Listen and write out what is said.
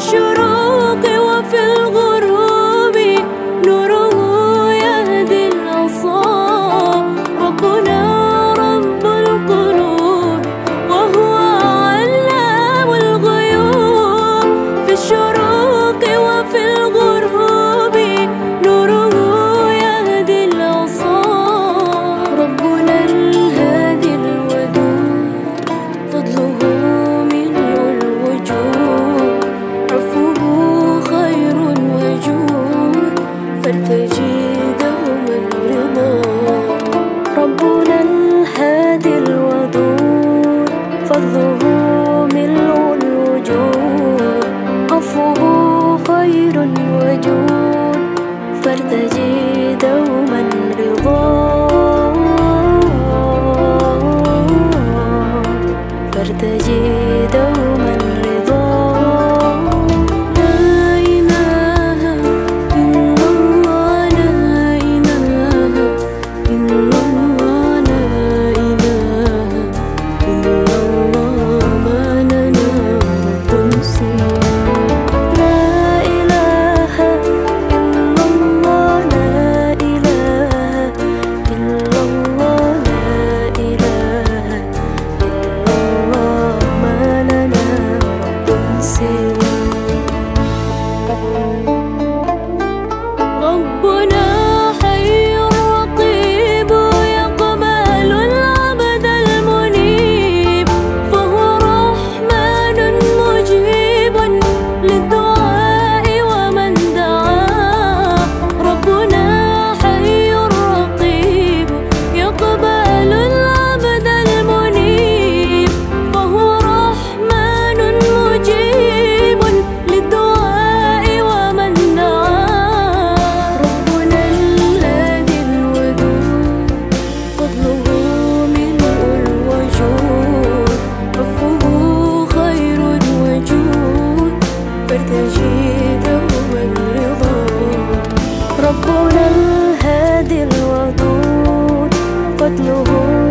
choro زاد الودود فضله ملء الوجود عفوه خير الوجود فارتجي Oh.